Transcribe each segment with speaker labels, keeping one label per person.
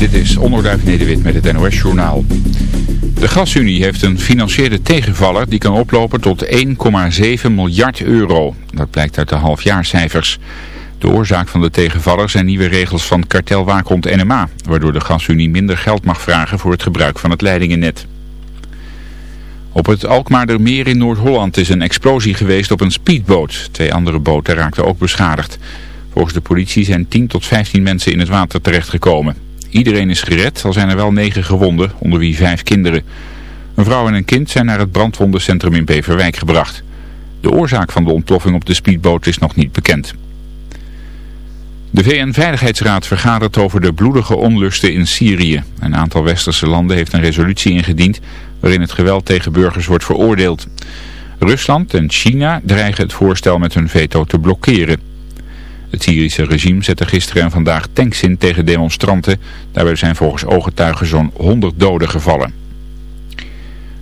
Speaker 1: Dit is Onderduif Nederwit met het NOS-journaal. De gasunie heeft een financiële tegenvaller die kan oplopen tot 1,7 miljard euro. Dat blijkt uit de halfjaarcijfers. De oorzaak van de tegenvaller zijn nieuwe regels van kartelwaakhond NMA... waardoor de gasunie minder geld mag vragen voor het gebruik van het leidingennet. Op het Alkmaardermeer in Noord-Holland is een explosie geweest op een speedboot. Twee andere boten raakten ook beschadigd. Volgens de politie zijn 10 tot 15 mensen in het water terechtgekomen. Iedereen is gered, al zijn er wel negen gewonden, onder wie vijf kinderen. Een vrouw en een kind zijn naar het brandwondencentrum in Beverwijk gebracht. De oorzaak van de ontploffing op de speedboot is nog niet bekend. De VN-veiligheidsraad vergadert over de bloedige onlusten in Syrië. Een aantal westerse landen heeft een resolutie ingediend waarin het geweld tegen burgers wordt veroordeeld. Rusland en China dreigen het voorstel met hun veto te blokkeren. Het Syrische regime zette gisteren en vandaag tanks in tegen demonstranten. Daarbij zijn volgens ooggetuigen zo'n 100 doden gevallen.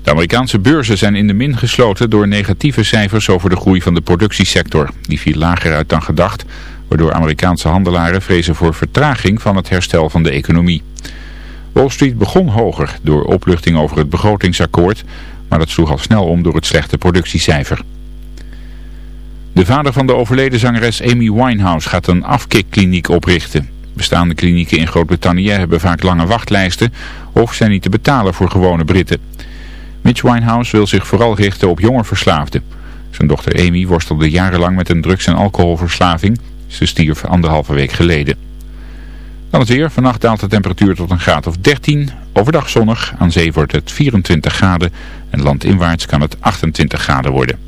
Speaker 1: De Amerikaanse beurzen zijn in de min gesloten door negatieve cijfers over de groei van de productiesector. Die viel lager uit dan gedacht, waardoor Amerikaanse handelaren vrezen voor vertraging van het herstel van de economie. Wall Street begon hoger door opluchting over het begrotingsakkoord, maar dat sloeg al snel om door het slechte productiecijfer. De vader van de overleden zangeres Amy Winehouse gaat een afkikkliniek oprichten. Bestaande klinieken in Groot-Brittannië hebben vaak lange wachtlijsten of zijn niet te betalen voor gewone Britten. Mitch Winehouse wil zich vooral richten op jonge verslaafden. Zijn dochter Amy worstelde jarenlang met een drugs- en alcoholverslaving. Ze stierf anderhalve week geleden. Dan het weer. Vannacht daalt de temperatuur tot een graad of 13. Overdag zonnig. Aan zee wordt het 24 graden. En landinwaarts kan het 28 graden worden.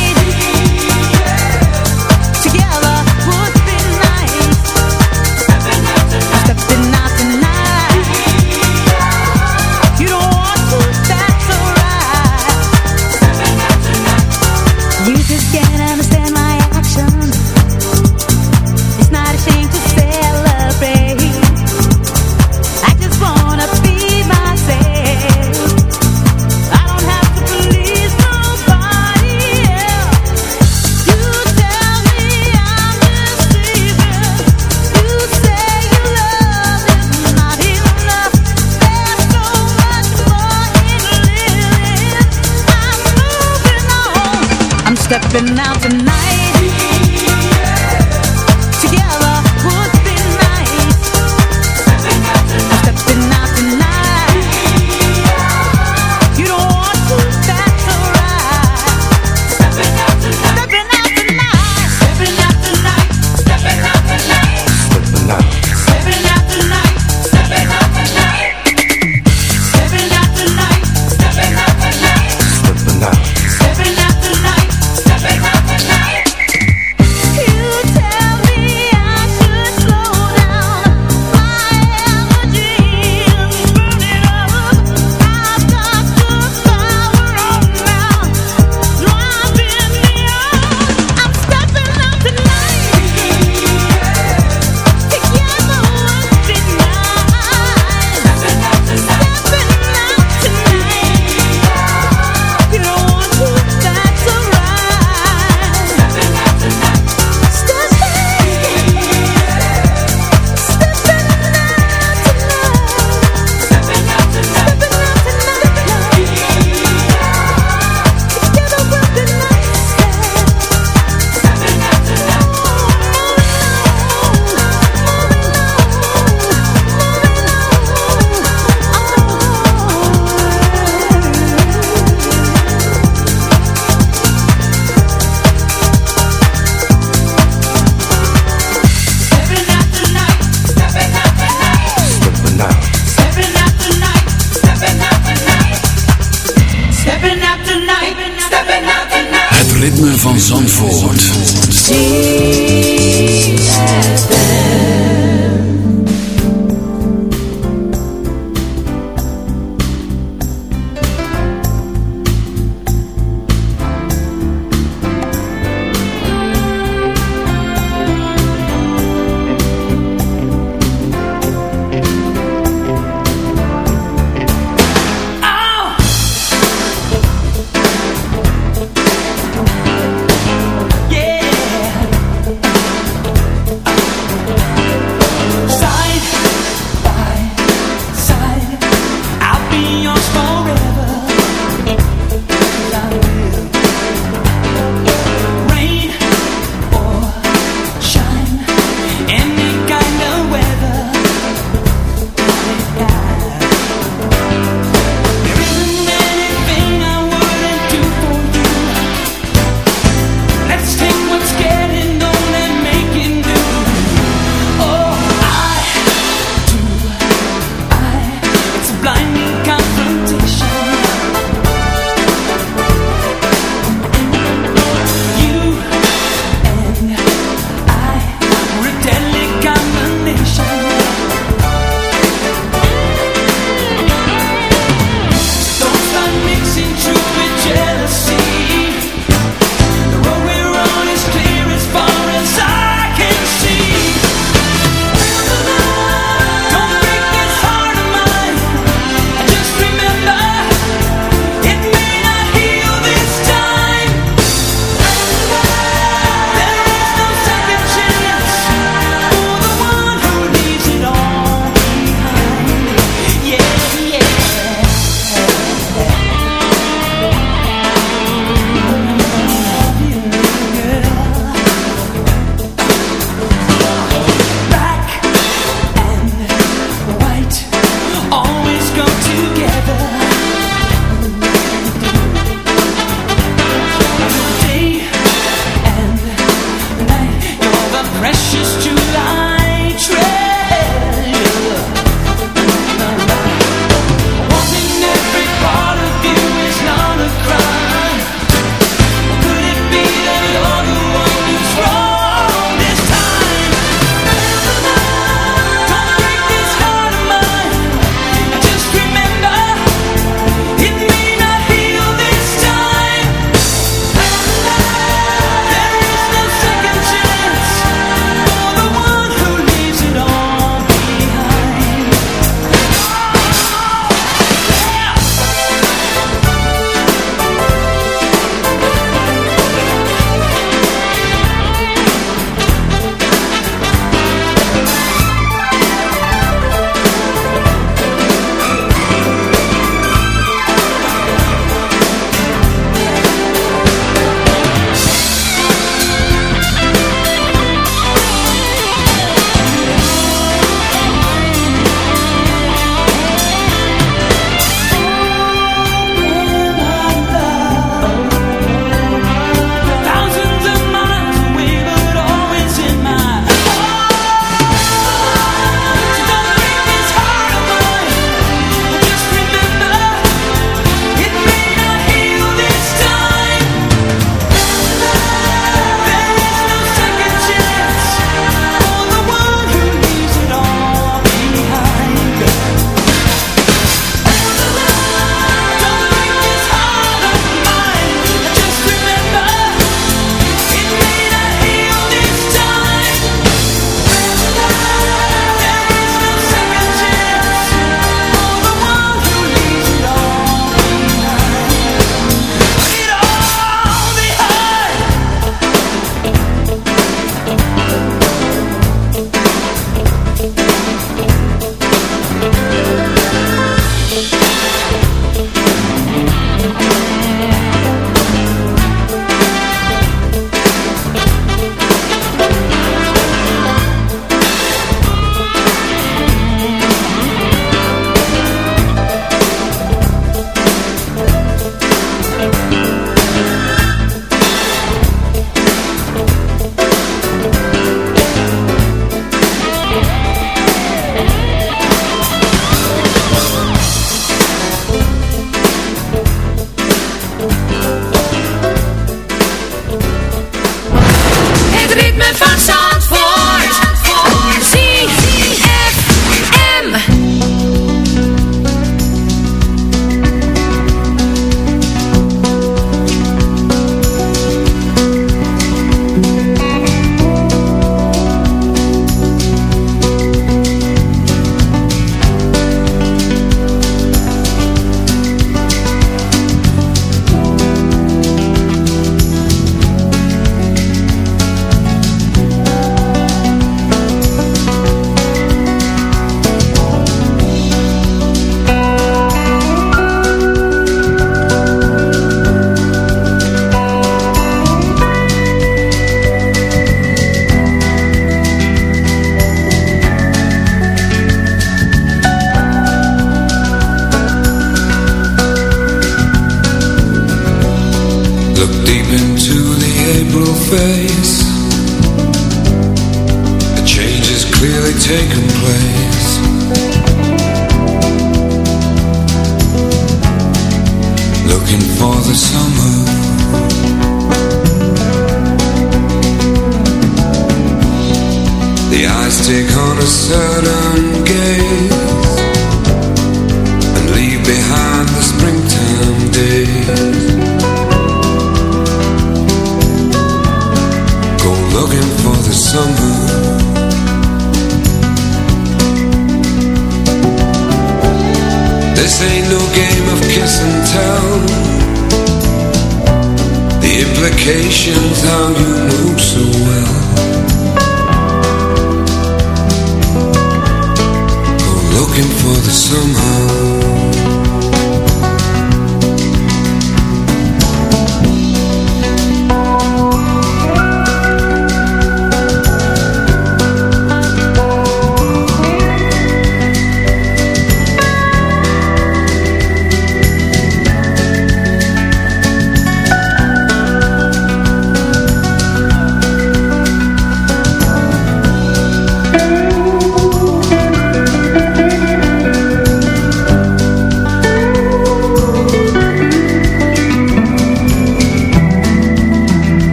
Speaker 2: Looking
Speaker 3: for the summer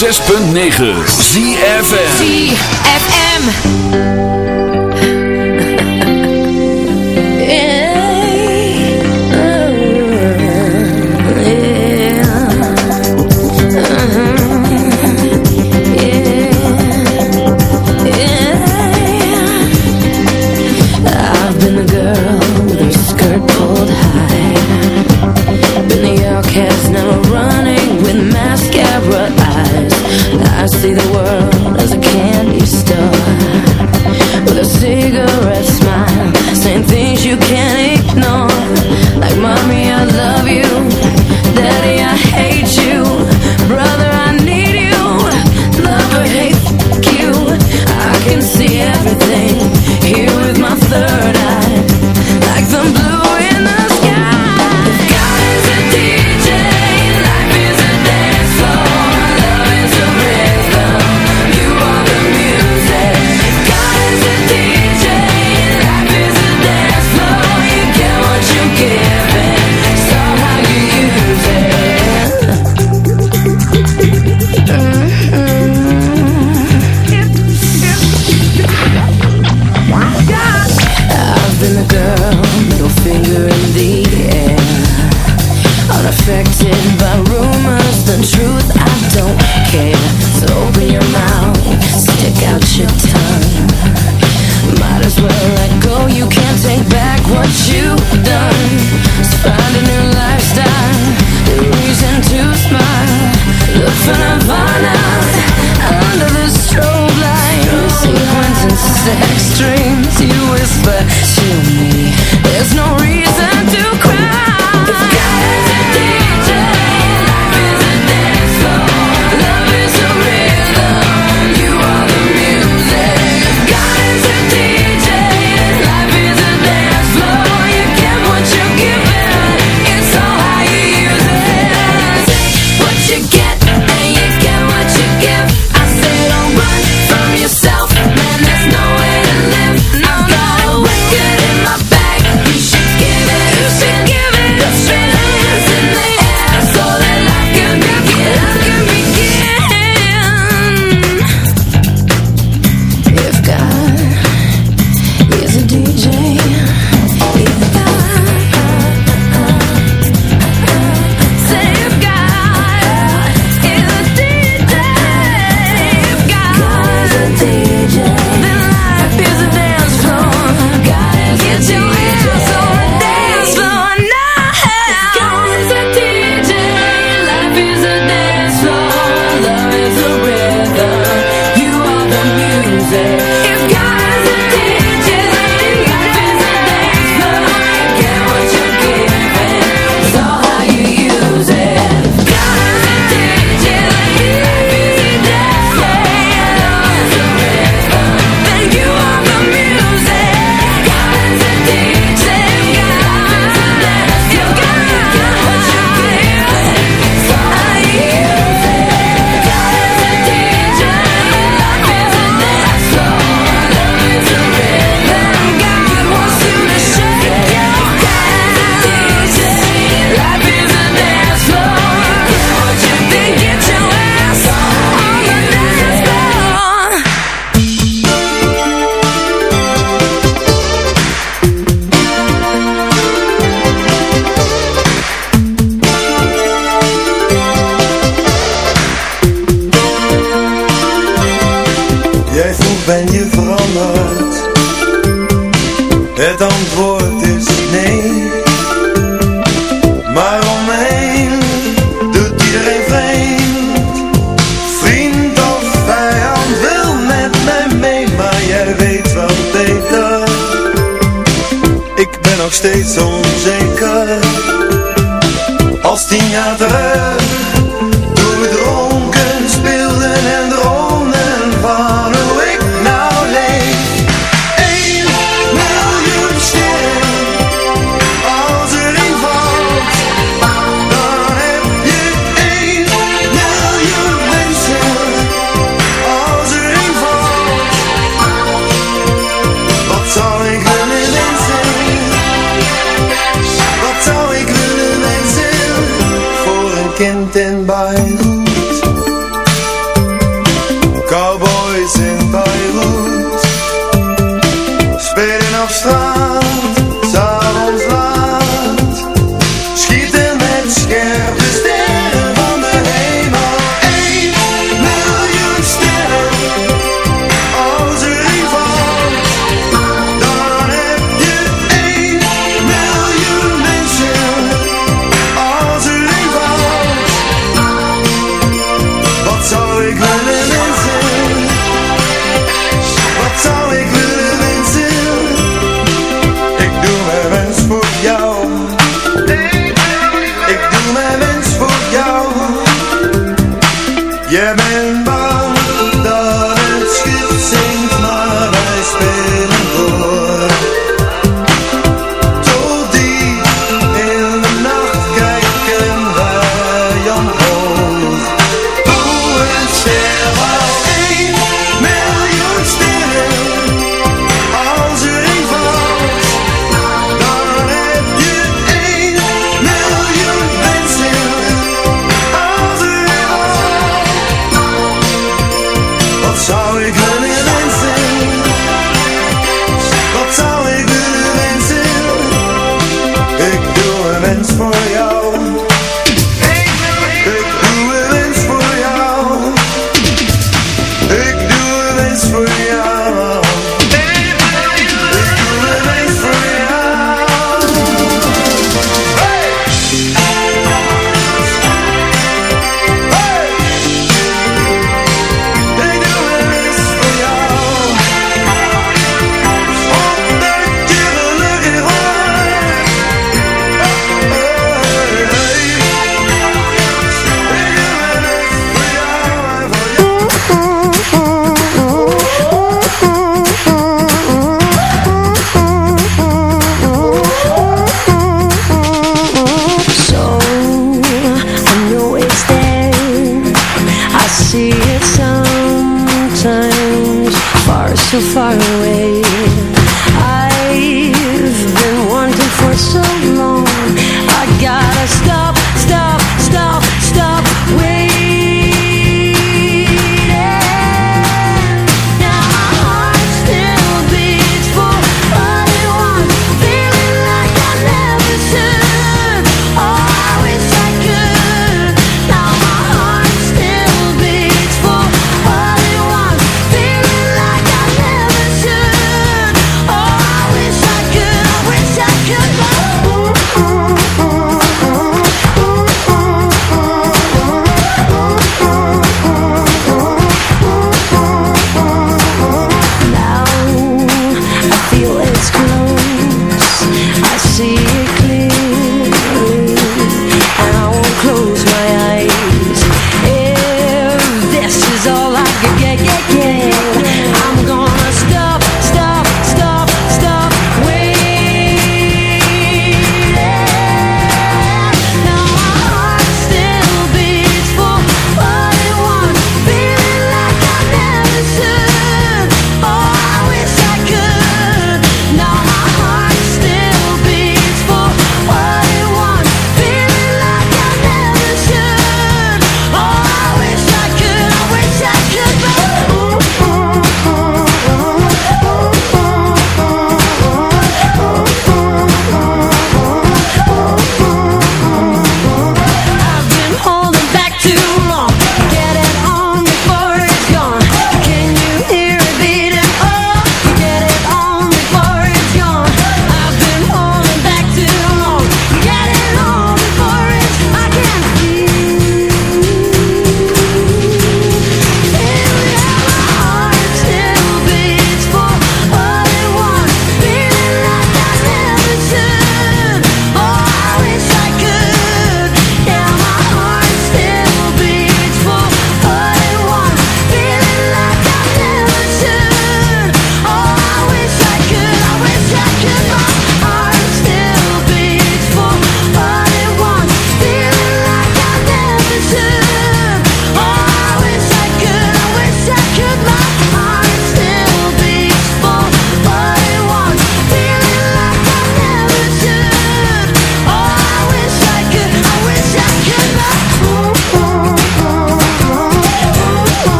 Speaker 4: 106.9 ZFM.
Speaker 5: ZFM.